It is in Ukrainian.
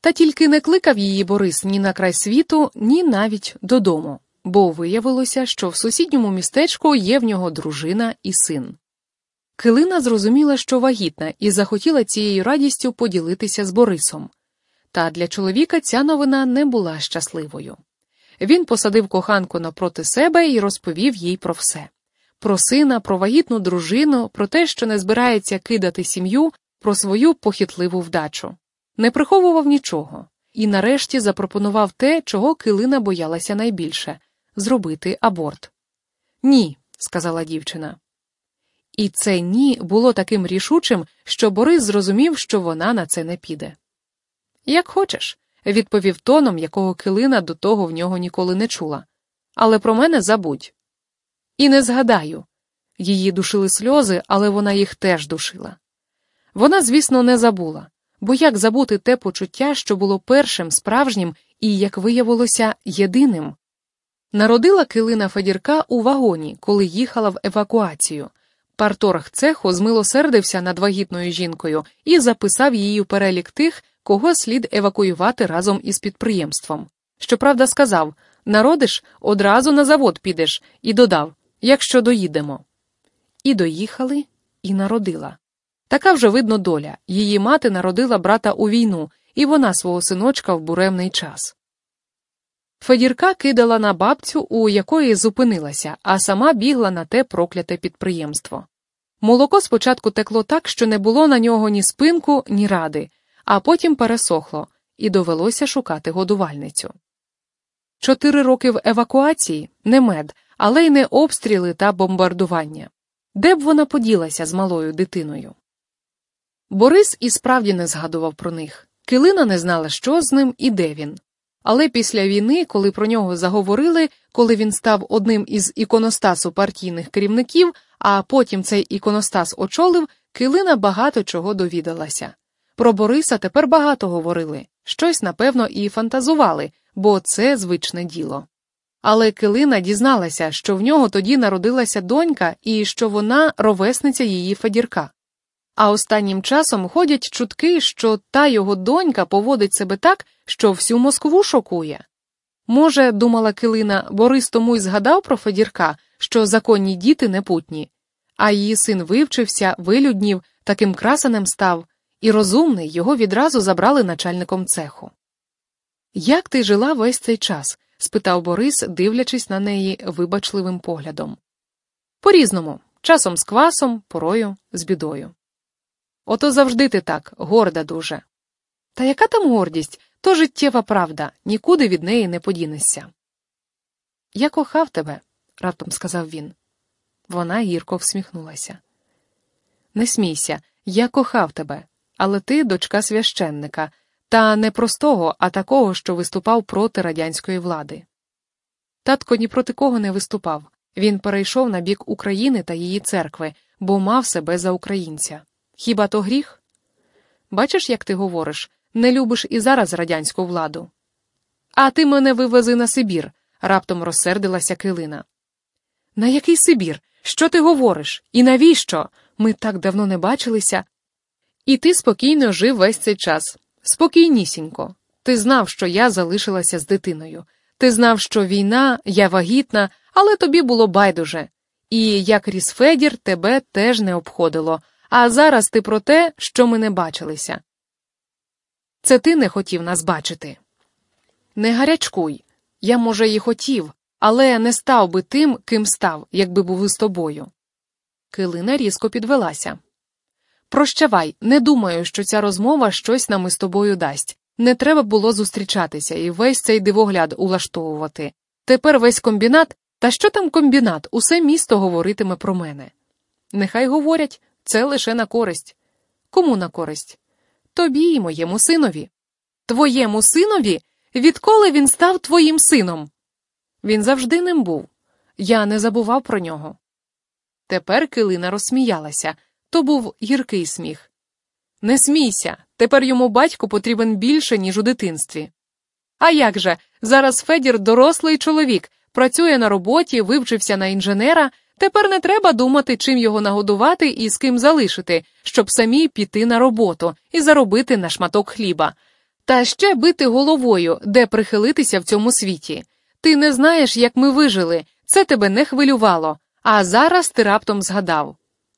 Та тільки не кликав її Борис ні на край світу, ні навіть додому, бо виявилося, що в сусідньому містечку є в нього дружина і син. Килина зрозуміла, що вагітна, і захотіла цією радістю поділитися з Борисом. Та для чоловіка ця новина не була щасливою. Він посадив коханку напроти себе і розповів їй про все про сина, про вагітну дружину, про те, що не збирається кидати сім'ю, про свою похитливу вдачу. Не приховував нічого і нарешті запропонував те, чого килина боялася найбільше зробити аборт. Ні, сказала дівчина. І це ні було таким рішучим, що Борис зрозумів, що вона на це не піде. Як хочеш, відповів тоном, якого килина до того в нього ніколи не чула. Але про мене забудь. І не згадаю. Її душили сльози, але вона їх теж душила. Вона, звісно, не забула, бо як забути те почуття, що було першим, справжнім і, як виявилося, єдиним. Народила килина Федірка у вагоні, коли їхала в евакуацію. Парторг цеху змилосердився над вагітною жінкою і записав її у перелік тих, кого слід евакуювати разом із підприємством. Щоправда, сказав народиш, одразу на завод підеш, і додав якщо доїдемо. І доїхали, і народила. Така вже видно доля її мати народила брата у війну, і вона свого синочка в буремний час. Федірка кидала на бабцю, у якої зупинилася, а сама бігла на те прокляте підприємство. Молоко спочатку текло так, що не було на нього ні спинку, ні ради, а потім пересохло, і довелося шукати годувальницю. Чотири роки в евакуації не мед, але й не обстріли та бомбардування. Де б вона поділася з малою дитиною? Борис і справді не згадував про них. Килина не знала, що з ним і де він. Але після війни, коли про нього заговорили, коли він став одним із іконостасу партійних керівників, а потім цей іконостас очолив, Килина багато чого довідалася. Про Бориса тепер багато говорили, щось, напевно, і фантазували, бо це звичне діло. Але Килина дізналася, що в нього тоді народилася донька і що вона ровесниця її Федірка. А останнім часом ходять чутки, що та його донька поводить себе так, що всю Москву шокує. Може, думала Килина, Борис тому й згадав про Федірка, що законні діти непутні, а її син вивчився, вилюднів, таким красанем став, і розумний його відразу забрали начальником цеху. Як ти жила весь цей час? спитав Борис, дивлячись на неї вибачливим поглядом. По різному, часом з квасом, порою з бідою. Ото завжди ти так, горда дуже. Та яка там гордість, то життєва правда, нікуди від неї не подінешся. Я кохав тебе, раптом сказав він. Вона гірко всміхнулася. Не смійся, я кохав тебе, але ти дочка священника, та не простого, а такого, що виступав проти радянської влади. Татко ні проти кого не виступав. Він перейшов на бік України та її церкви, бо мав себе за українця. Хіба то гріх? Бачиш, як ти говориш, не любиш і зараз радянську владу. А ти мене вивези на Сибір, раптом розсердилася Килина. На який Сибір? Що ти говориш? І навіщо? Ми так давно не бачилися. І ти спокійно жив весь цей час. Спокійнісінько. Ти знав, що я залишилася з дитиною. Ти знав, що війна, я вагітна, але тобі було байдуже. І як ріс Федір, тебе теж не обходило, а зараз ти про те, що ми не бачилися. Це ти не хотів нас бачити. Не гарячкуй. Я, може, і хотів, але не став би тим, ким став, якби був із тобою. Килина різко підвелася. Прощавай, не думаю, що ця розмова щось нам із тобою дасть. Не треба було зустрічатися і весь цей дивогляд улаштовувати. Тепер весь комбінат, та що там комбінат, усе місто говоритиме про мене. Нехай говорять, це лише на користь. Кому на користь? Тобі і моєму синові. Твоєму синові? Відколи він став твоїм сином? Він завжди ним був. Я не забував про нього. Тепер Килина розсміялася то був гіркий сміх. Не смійся, тепер йому батько потрібен більше, ніж у дитинстві. А як же? Зараз Федір дорослий чоловік, працює на роботі, вивчився на інженера. Тепер не треба думати, чим його нагодувати і з ким залишити, щоб самі піти на роботу і заробити на шматок хліба. Та ще бити головою, де прихилитися в цьому світі. Ти не знаєш, як ми вижили, це тебе не хвилювало, а зараз ти раптом згадав.